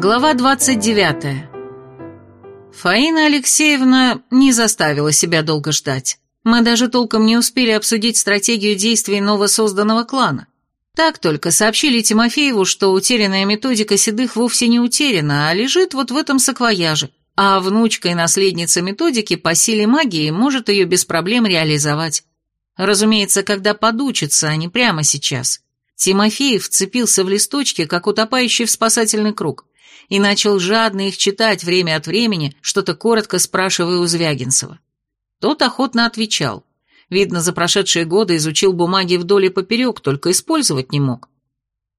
Глава 29. Фаина Алексеевна не заставила себя долго ждать. Мы даже толком не успели обсудить стратегию действий новосозданного клана. Так только сообщили Тимофееву, что утерянная методика седых вовсе не утеряна, а лежит вот в этом саквояже, а внучка и наследница методики по силе магии может ее без проблем реализовать. Разумеется, когда подучится, а не прямо сейчас. Тимофеев вцепился в листочки, как утопающий в спасательный круг и начал жадно их читать время от времени, что-то коротко спрашивая у Звягинцева. Тот охотно отвечал. Видно, за прошедшие годы изучил бумаги вдоль и поперек, только использовать не мог.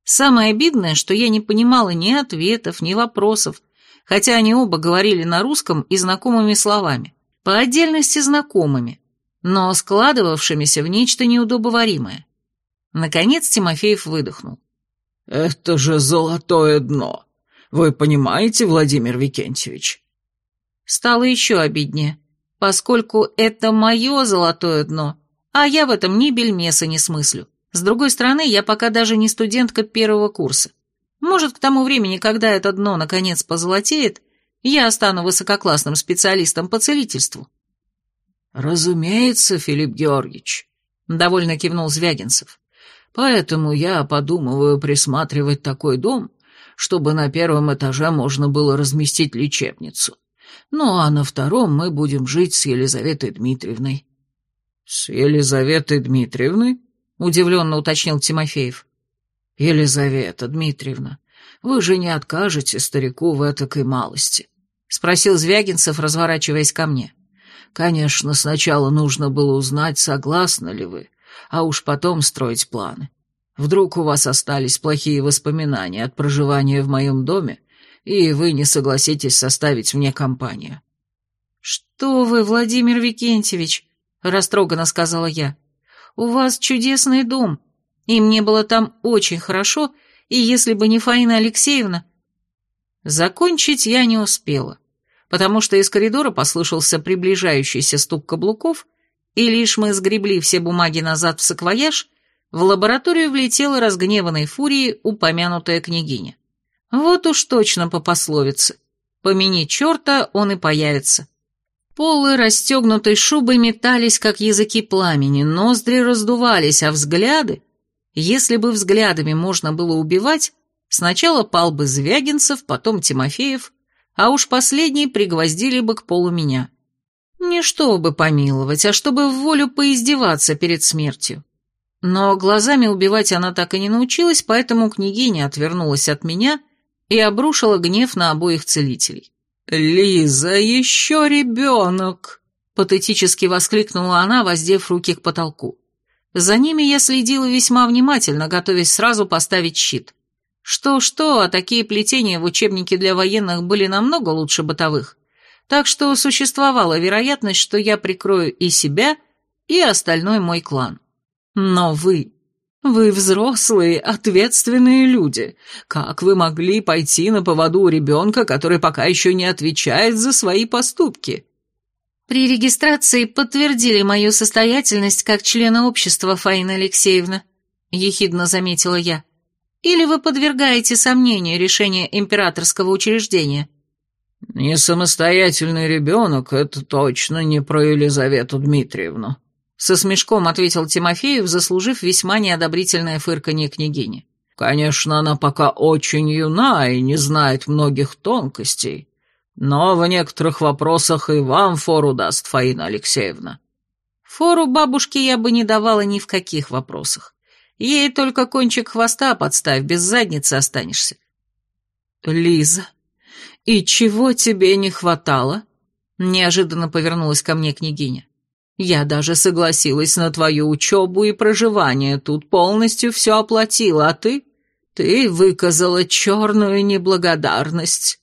Самое обидное, что я не понимала ни ответов, ни вопросов, хотя они оба говорили на русском и знакомыми словами, по отдельности знакомыми, но складывавшимися в нечто неудобоваримое. Наконец Тимофеев выдохнул. «Это же золотое дно! Вы понимаете, Владимир Викентьевич?» Стало еще обиднее, поскольку это мое золотое дно, а я в этом ни бельмеса не смыслю. С другой стороны, я пока даже не студентка первого курса. Может, к тому времени, когда это дно наконец позолотеет, я стану высококлассным специалистом по целительству. «Разумеется, Филипп Георгиевич», — довольно кивнул Звягинцев. «Поэтому я подумываю присматривать такой дом, чтобы на первом этаже можно было разместить лечебницу. Ну, а на втором мы будем жить с Елизаветой Дмитриевной». «С Елизаветой Дмитриевной?» — удивленно уточнил Тимофеев. «Елизавета Дмитриевна, вы же не откажете старику в этакой малости?» — спросил Звягинцев, разворачиваясь ко мне. «Конечно, сначала нужно было узнать, согласны ли вы, а уж потом строить планы. Вдруг у вас остались плохие воспоминания от проживания в моем доме, и вы не согласитесь составить мне компанию». «Что вы, Владимир Викентьевич?» — растроганно сказала я. «У вас чудесный дом, и мне было там очень хорошо, и если бы не Фаина Алексеевна...» Закончить я не успела, потому что из коридора послышался приближающийся стук каблуков, и лишь мы сгребли все бумаги назад в саквояж, в лабораторию влетела разгневанной фурией упомянутая княгиня. Вот уж точно по пословице. Помяни черта, он и появится. Полы расстегнутой шубы метались, как языки пламени, ноздри раздувались, а взгляды... Если бы взглядами можно было убивать, сначала пал бы Звягинцев, потом Тимофеев, а уж последний пригвоздили бы к полу меня. Не чтобы помиловать, а чтобы в волю поиздеваться перед смертью. Но глазами убивать она так и не научилась, поэтому княгиня отвернулась от меня и обрушила гнев на обоих целителей. «Лиза, еще ребенок!» — патетически воскликнула она, воздев руки к потолку. За ними я следила весьма внимательно, готовясь сразу поставить щит. Что-что, а такие плетения в учебнике для военных были намного лучше бытовых, так что существовала вероятность, что я прикрою и себя, и остальной мой клан. Но вы... Вы взрослые, ответственные люди. Как вы могли пойти на поводу у ребенка, который пока еще не отвечает за свои поступки? При регистрации подтвердили мою состоятельность как члена общества, Фаина Алексеевна, ехидно заметила я. Или вы подвергаете сомнению решение императорского учреждения? Не самостоятельный ребенок, это точно не про Елизавету Дмитриевну, со смешком ответил Тимофеев, заслужив весьма неодобрительное фырканье княгини. «Конечно, она пока очень юна и не знает многих тонкостей, но в некоторых вопросах и вам фору даст Фаина Алексеевна». Фору бабушке я бы не давала ни в каких вопросах. Ей только кончик хвоста подставь, без задницы останешься. «Лиза, и чего тебе не хватало?» Неожиданно повернулась ко мне княгиня. Я даже согласилась на твою учебу и проживание, тут полностью все оплатила, а ты? Ты выказала черную неблагодарность».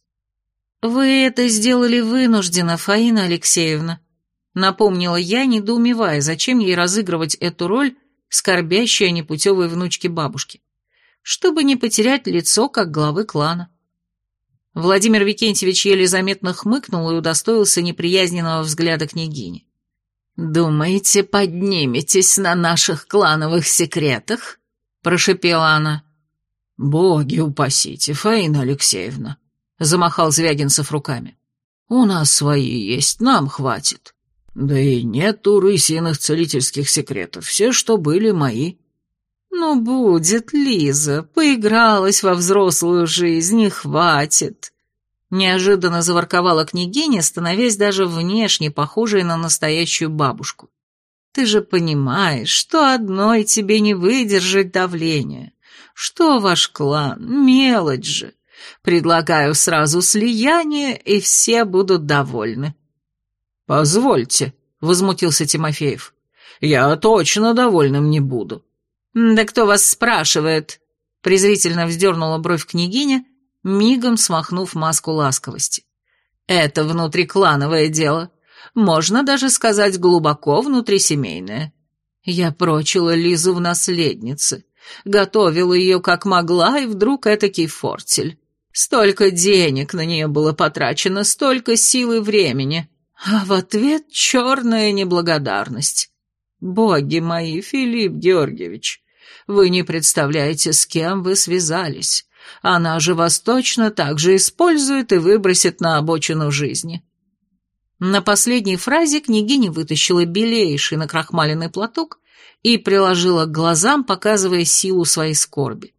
«Вы это сделали вынужденно, Фаина Алексеевна», — напомнила я, недоумевая, зачем ей разыгрывать эту роль скорбящей о непутевой внучке бабушки, чтобы не потерять лицо, как главы клана. Владимир Викентьевич еле заметно хмыкнул и удостоился неприязненного взгляда княгини. «Думаете, подниметесь на наших клановых секретах?» – прошипела она. «Боги упасите, Фаина Алексеевна», — замахал Звягинцев руками. «У нас свои есть, нам хватит. Да и нет у рысиных целительских секретов, все, что были, мои». «Ну, будет, Лиза, поигралась во взрослую жизнь, и хватит». Неожиданно заворковала княгиня, становясь даже внешне похожей на настоящую бабушку. «Ты же понимаешь, что одной тебе не выдержать давления. Что ваш клан? Мелочь же. Предлагаю сразу слияние, и все будут довольны». «Позвольте», — возмутился Тимофеев. «Я точно довольным не буду». «Да кто вас спрашивает?» презрительно вздернула бровь княгиня, мигом смахнув маску ласковости. «Это внутриклановое дело. Можно даже сказать глубоко внутрисемейное. Я прочила Лизу в наследнице, готовила ее как могла, и вдруг этакий фортель. Столько денег на нее было потрачено, столько сил и времени, а в ответ черная неблагодарность. Боги мои, Филипп Георгиевич, вы не представляете, с кем вы связались. Она же вас точно так же использует и выбросит на обочину жизни». На последней фразе княгиня вытащила белейший накрахмаленный платок и приложила к глазам, показывая силу своей скорби.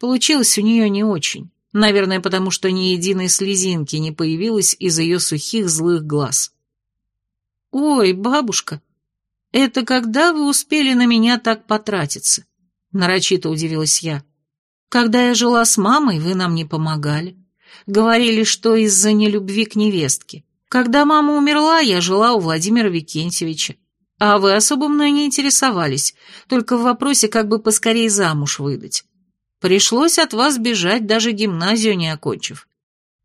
Получилось у нее не очень, наверное, потому что ни единой слезинки не появилось из ее сухих злых глаз. «Ой, бабушка, это когда вы успели на меня так потратиться?» — нарочито удивилась я. Когда я жила с мамой, вы нам не помогали. Говорили, что из-за нелюбви к невестке. Когда мама умерла, я жила у Владимира Викентьевича. А вы особо мной не интересовались, только в вопросе, как бы поскорее замуж выдать. Пришлось от вас бежать, даже гимназию не окончив.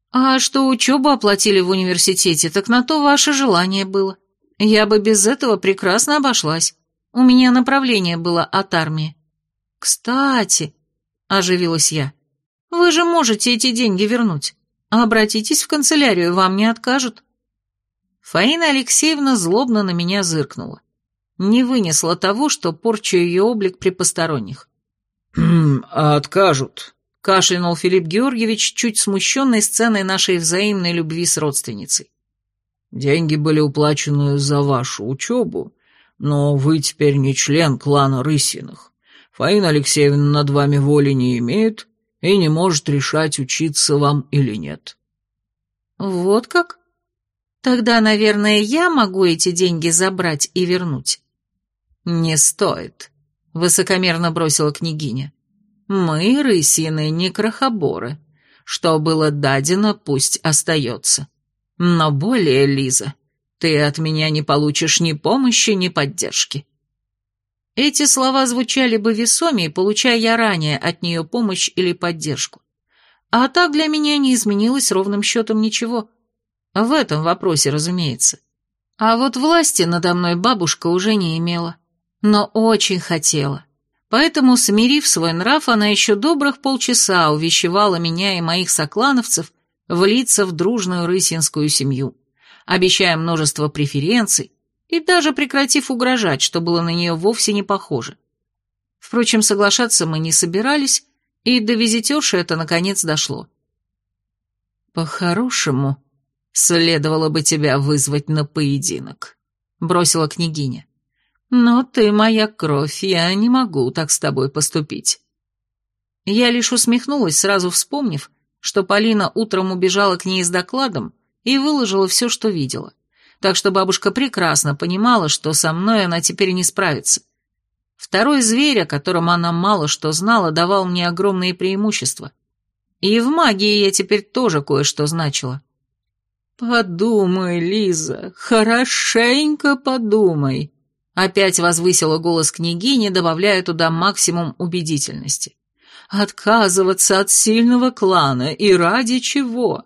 А что учебу оплатили в университете, так на то ваше желание было. Я бы без этого прекрасно обошлась. У меня направление было от армии. Кстати, — оживилась я. «Вы же можете эти деньги вернуть. Обратитесь в канцелярию, вам не откажут». Фаина Алексеевна злобно на меня зыркнула. Не вынесла того, что порчу ее облик при посторонних. «Хм, а откажут?» — кашлянул Филипп Георгиевич, чуть смущенный сценой нашей взаимной любви с родственницей. «Деньги были уплачены за вашу учебу, но вы теперь не член клана Рысиных. Фаина Алексеевна над вами воли не имеет и не может решать, учиться вам или нет». «Вот как? Тогда, наверное, я могу эти деньги забрать и вернуть». «Не стоит», — высокомерно бросила княгиня. «Мы, рысины, не крохоборы. Что было дадено, пусть остается. Но более, Лиза, ты от меня не получишь ни помощи, ни поддержки». Эти слова звучали бы весомее, получая я ранее от нее помощь или поддержку. А так для меня не изменилось ровным счетом ничего. В этом вопросе, разумеется. А вот власти надо мной бабушка уже не имела. Но очень хотела. Поэтому, смирив свой нрав, она еще добрых полчаса увещевала меня и моих соклановцев влиться в дружную рысинскую семью, обещая множество преференций, и даже прекратив угрожать, что было на нее вовсе не похоже. Впрочем, соглашаться мы не собирались, и до визитерши это наконец дошло. «По-хорошему, следовало бы тебя вызвать на поединок», — бросила княгиня. «Но ты моя кровь, я не могу так с тобой поступить». Я лишь усмехнулась, сразу вспомнив, что Полина утром убежала к ней с докладом и выложила все, что видела так что бабушка прекрасно понимала, что со мной она теперь не справится. Второй зверь, о котором она мало что знала, давал мне огромные преимущества. И в магии я теперь тоже кое-что значила. «Подумай, Лиза, хорошенько подумай», — опять возвысила голос княгини, добавляя туда максимум убедительности. «Отказываться от сильного клана и ради чего?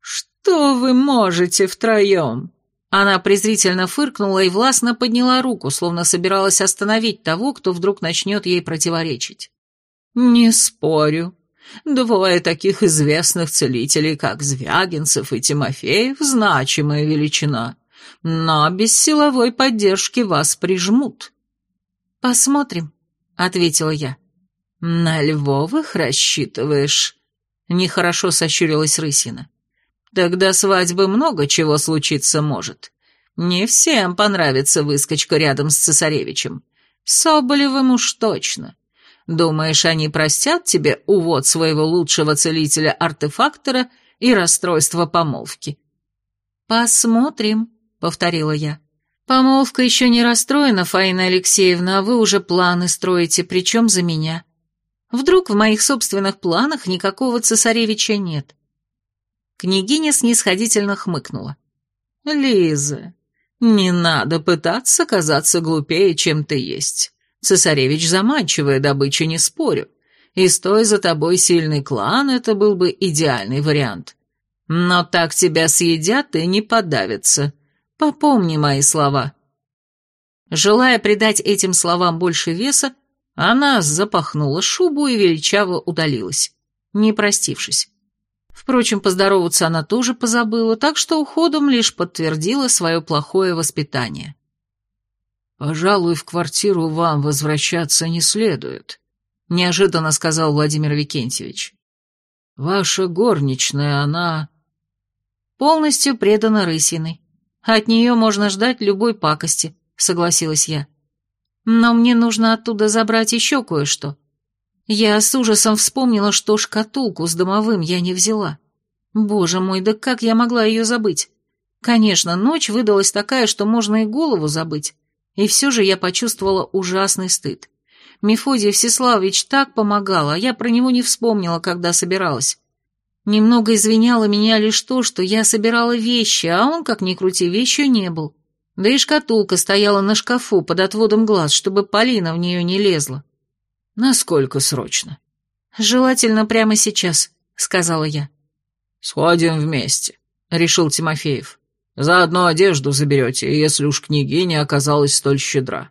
Что вы можете втроем?» Она презрительно фыркнула и властно подняла руку, словно собиралась остановить того, кто вдруг начнет ей противоречить. «Не спорю. Двое таких известных целителей, как Звягинцев и Тимофеев, значимая величина, но без силовой поддержки вас прижмут». «Посмотрим», — ответила я. «На Львовых рассчитываешь?» Нехорошо сощурилась Рысина. Тогда свадьбы много чего случиться может. Не всем понравится выскочка рядом с цесаревичем. Соболевым уж точно. Думаешь, они простят тебе увод своего лучшего целителя-артефактора и расстройство помолвки?» «Посмотрим», — повторила я. «Помолвка еще не расстроена, Фаина Алексеевна, а вы уже планы строите, причем за меня. Вдруг в моих собственных планах никакого цесаревича нет?» Княгиня снисходительно хмыкнула. «Лиза, не надо пытаться казаться глупее, чем ты есть. Цесаревич заманчивая добыча, не спорю. И стоя за тобой сильный клан, это был бы идеальный вариант. Но так тебя съедят и не подавятся. Попомни мои слова». Желая придать этим словам больше веса, она запахнула шубу и величаво удалилась, не простившись. Впрочем, поздороваться она тоже позабыла, так что уходом лишь подтвердила свое плохое воспитание. «Пожалуй, в квартиру вам возвращаться не следует», — неожиданно сказал Владимир Викентьевич. «Ваша горничная, она...» «Полностью предана Рысиной. От нее можно ждать любой пакости», — согласилась я. «Но мне нужно оттуда забрать еще кое-что. Я с ужасом вспомнила, что шкатулку с домовым я не взяла. Боже мой, да как я могла ее забыть? Конечно, ночь выдалась такая, что можно и голову забыть. И все же я почувствовала ужасный стыд. Мефодий Всеславович так помогал, а я про него не вспомнила, когда собиралась. Немного извиняло меня лишь то, что я собирала вещи, а он, как ни крути, вещью не был. Да и шкатулка стояла на шкафу под отводом глаз, чтобы Полина в нее не лезла. «Насколько срочно?» «Желательно прямо сейчас», — сказала я. «Сходим вместе», — решил Тимофеев. «Заодно одежду заберете, если уж княгиня оказалась столь щедра».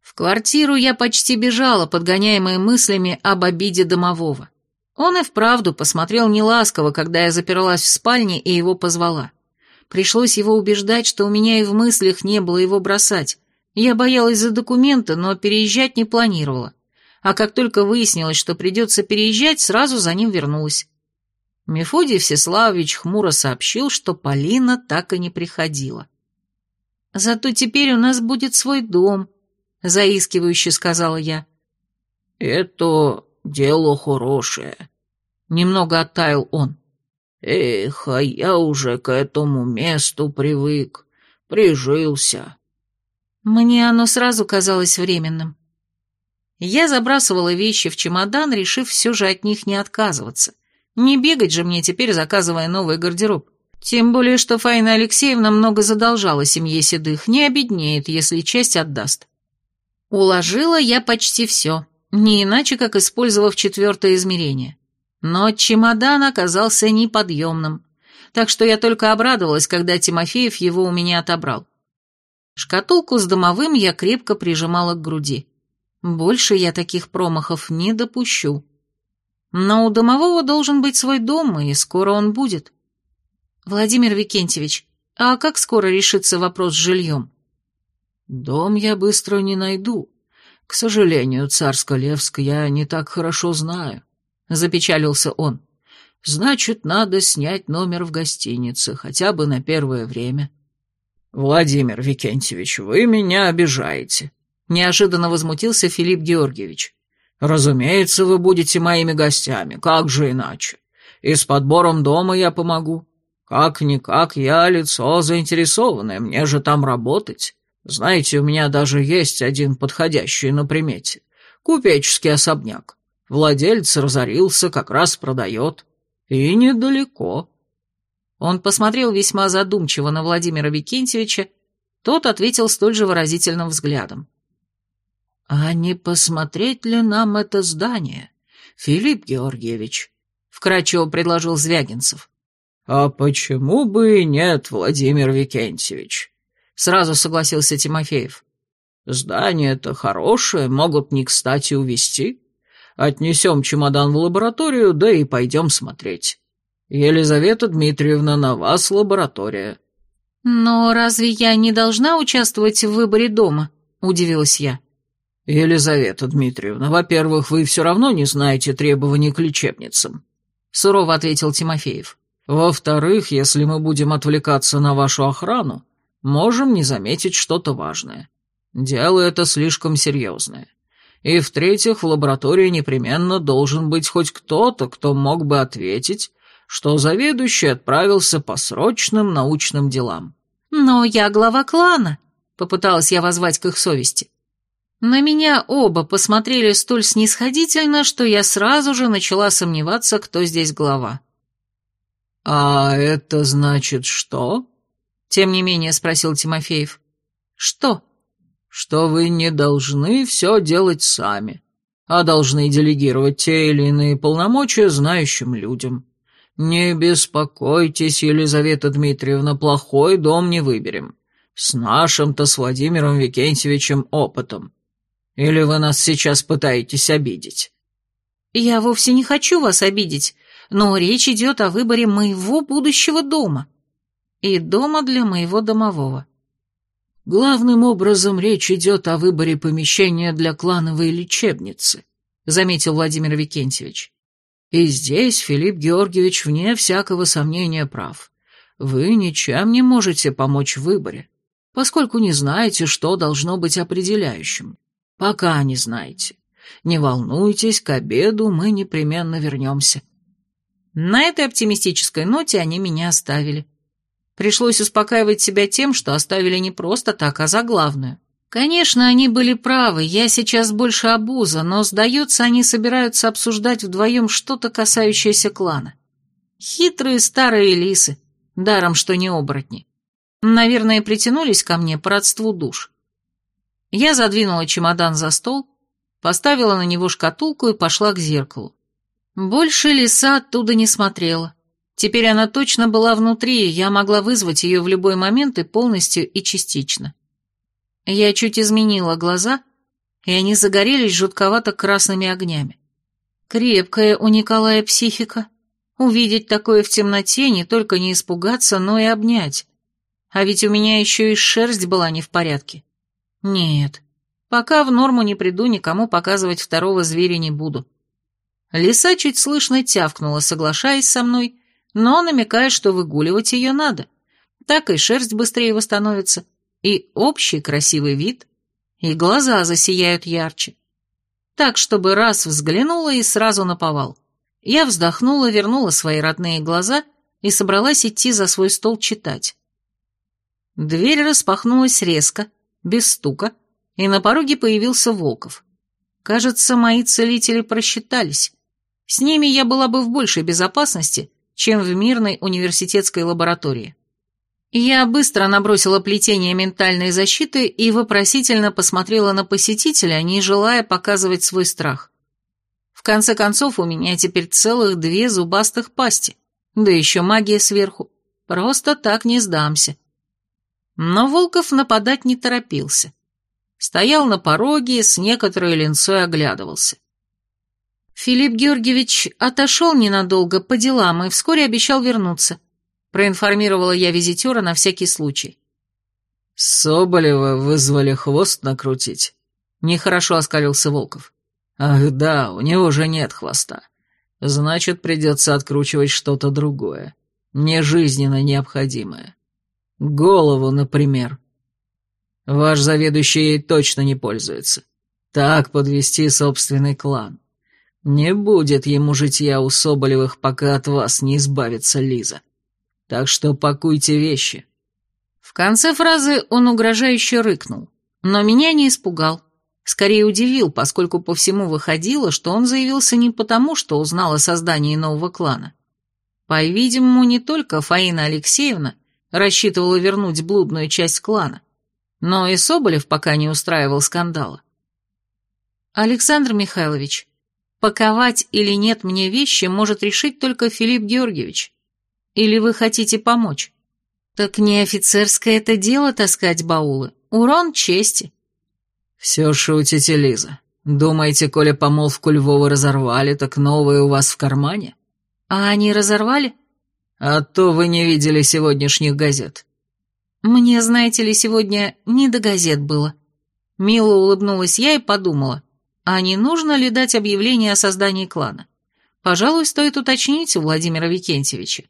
В квартиру я почти бежала, подгоняемая мыслями об обиде домового. Он и вправду посмотрел неласково, когда я заперлась в спальне и его позвала. Пришлось его убеждать, что у меня и в мыслях не было его бросать. Я боялась за документы, но переезжать не планировала а как только выяснилось, что придется переезжать, сразу за ним вернулась. Мефодий Всеславович хмуро сообщил, что Полина так и не приходила. «Зато теперь у нас будет свой дом», — заискивающе сказала я. «Это дело хорошее», — немного оттаял он. «Эх, а я уже к этому месту привык, прижился». Мне оно сразу казалось временным. Я забрасывала вещи в чемодан, решив все же от них не отказываться. Не бегать же мне теперь, заказывая новый гардероб. Тем более, что Фаина Алексеевна много задолжала семье Седых, не обеднеет, если часть отдаст. Уложила я почти все, не иначе, как использовав четвертое измерение. Но чемодан оказался неподъемным, так что я только обрадовалась, когда Тимофеев его у меня отобрал. Шкатулку с домовым я крепко прижимала к груди. Больше я таких промахов не допущу. Но у домового должен быть свой дом, и скоро он будет. Владимир Викентьевич, а как скоро решится вопрос с жильем? Дом я быстро не найду. К сожалению, Царско-Левск я не так хорошо знаю. Запечалился он. Значит, надо снять номер в гостинице, хотя бы на первое время. Владимир Викентьевич, вы меня обижаете. Неожиданно возмутился Филипп Георгиевич. «Разумеется, вы будете моими гостями, как же иначе? И с подбором дома я помогу. Как-никак я лицо заинтересованное, мне же там работать. Знаете, у меня даже есть один подходящий на примете. Купеческий особняк. Владелец разорился, как раз продает. И недалеко». Он посмотрел весьма задумчиво на Владимира Викентьевича, тот ответил столь же выразительным взглядом. «А не посмотреть ли нам это здание, Филипп Георгиевич?» — вкратчиво предложил Звягинцев. «А почему бы и нет, Владимир Викентьевич?» — сразу согласился Тимофеев. «Здание-то хорошее, могут не кстати увезти. Отнесем чемодан в лабораторию, да и пойдем смотреть. Елизавета Дмитриевна, на вас лаборатория». «Но разве я не должна участвовать в выборе дома?» — удивилась я. «Елизавета Дмитриевна, во-первых, вы все равно не знаете требований к лечебницам», сурово ответил Тимофеев. Во-вторых, если мы будем отвлекаться на вашу охрану, можем не заметить что-то важное. Дело это слишком серьезное. И в-третьих, в лаборатории непременно должен быть хоть кто-то, кто мог бы ответить, что заведующий отправился по срочным научным делам. «Но я глава клана», — попыталась я возвать к их совести. На меня оба посмотрели столь снисходительно, что я сразу же начала сомневаться, кто здесь глава. «А это значит что?» — тем не менее спросил Тимофеев. «Что?» «Что вы не должны все делать сами, а должны делегировать те или иные полномочия знающим людям. «Не беспокойтесь, Елизавета Дмитриевна, плохой дом не выберем. С нашим-то с Владимиром Викентьевичем опытом. Или вы нас сейчас пытаетесь обидеть?» «Я вовсе не хочу вас обидеть, но речь идет о выборе моего будущего дома. И дома для моего домового». «Главным образом речь идет о выборе помещения для клановой лечебницы», заметил Владимир Викентьевич. И здесь Филипп Георгиевич вне всякого сомнения прав. Вы ничем не можете помочь в выборе, поскольку не знаете, что должно быть определяющим. Пока не знаете. Не волнуйтесь, к обеду мы непременно вернемся. На этой оптимистической ноте они меня оставили. Пришлось успокаивать себя тем, что оставили не просто так, а за главную. Конечно, они были правы, я сейчас больше обуза, но, сдается, они собираются обсуждать вдвоем что-то, касающееся клана. Хитрые старые лисы, даром что не оборотни. Наверное, притянулись ко мне по родству душ. Я задвинула чемодан за стол, поставила на него шкатулку и пошла к зеркалу. Больше лиса оттуда не смотрела. Теперь она точно была внутри, и я могла вызвать ее в любой момент и полностью, и частично. Я чуть изменила глаза, и они загорелись жутковато-красными огнями. Крепкая у Николая психика. Увидеть такое в темноте, не только не испугаться, но и обнять. А ведь у меня еще и шерсть была не в порядке. Нет, пока в норму не приду, никому показывать второго зверя не буду. Лиса чуть слышно тявкнула, соглашаясь со мной, но намекая, что выгуливать ее надо. Так и шерсть быстрее восстановится и общий красивый вид, и глаза засияют ярче. Так, чтобы раз взглянула и сразу наповал. Я вздохнула, вернула свои родные глаза и собралась идти за свой стол читать. Дверь распахнулась резко, без стука, и на пороге появился Волков. Кажется, мои целители просчитались. С ними я была бы в большей безопасности, чем в мирной университетской лаборатории. Я быстро набросила плетение ментальной защиты и вопросительно посмотрела на посетителя, не желая показывать свой страх. В конце концов, у меня теперь целых две зубастых пасти, да еще магия сверху. Просто так не сдамся. Но Волков нападать не торопился. Стоял на пороге, с некоторой линцой оглядывался. Филипп Георгиевич отошел ненадолго по делам и вскоре обещал вернуться проинформировала я визитера на всякий случай. «Соболева вызвали хвост накрутить?» Нехорошо оскалился Волков. «Ах да, у него же нет хвоста. Значит, придется откручивать что-то другое, нежизненно необходимое. Голову, например. Ваш заведующий ей точно не пользуется. Так подвести собственный клан. Не будет ему житья у Соболевых, пока от вас не избавится Лиза. Так что пакуйте вещи». В конце фразы он угрожающе рыкнул, но меня не испугал. Скорее удивил, поскольку по всему выходило, что он заявился не потому, что узнал о создании нового клана. По-видимому, не только Фаина Алексеевна рассчитывала вернуть блудную часть клана, но и Соболев пока не устраивал скандала. «Александр Михайлович, паковать или нет мне вещи может решить только Филипп Георгиевич. Или вы хотите помочь? Так не офицерское это дело таскать баулы. Урон чести. Все шутите, Лиза. Думаете, коли помолвку Львова разорвали, так новые у вас в кармане? А они разорвали? А то вы не видели сегодняшних газет. Мне, знаете ли, сегодня не до газет было. Мило улыбнулась я и подумала, а не нужно ли дать объявление о создании клана? Пожалуй, стоит уточнить у Владимира Викентьевича.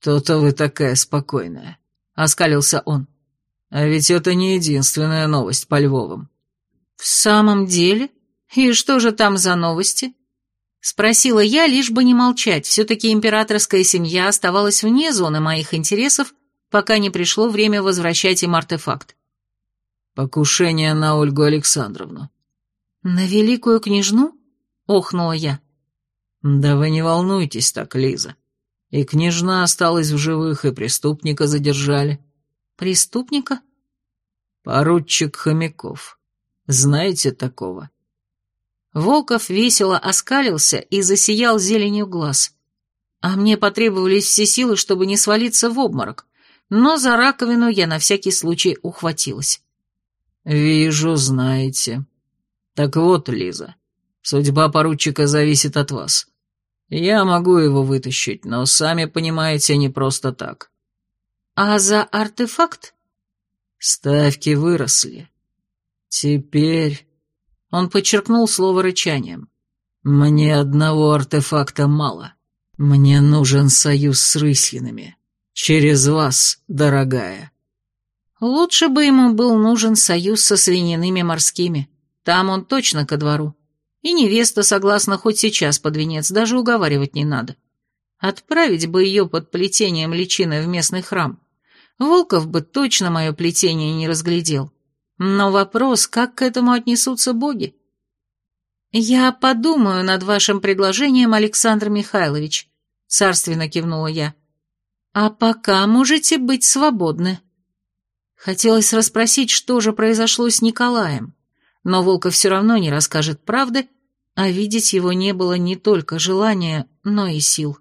«То-то вы такая спокойная», — оскалился он. «А ведь это не единственная новость по Львовым». «В самом деле? И что же там за новости?» Спросила я, лишь бы не молчать, все-таки императорская семья оставалась вне зоны моих интересов, пока не пришло время возвращать им артефакт. «Покушение на Ольгу Александровну». «На великую княжну?» — охнула я. «Да вы не волнуйтесь так, Лиза. И княжна осталась в живых, и преступника задержали». «Преступника?» «Поручик Хомяков. Знаете такого?» Волков весело оскалился и засиял зеленью глаз. А мне потребовались все силы, чтобы не свалиться в обморок, но за раковину я на всякий случай ухватилась. «Вижу, знаете. Так вот, Лиза, судьба поручика зависит от вас. Я могу его вытащить, но, сами понимаете, не просто так». «А за артефакт?» «Ставки выросли. Теперь...» Он подчеркнул слово рычанием. «Мне одного артефакта мало. Мне нужен союз с рысьинами. Через вас, дорогая». Лучше бы ему был нужен союз со свиниными морскими. Там он точно ко двору. И невеста согласна хоть сейчас под венец, даже уговаривать не надо. Отправить бы ее под плетением личины в местный храм. Волков бы точно мое плетение не разглядел. Но вопрос, как к этому отнесутся боги? «Я подумаю над вашим предложением, Александр Михайлович», — царственно кивнула я. «А пока можете быть свободны». Хотелось расспросить, что же произошло с Николаем, но Волков все равно не расскажет правды, а видеть его не было не только желания, но и сил.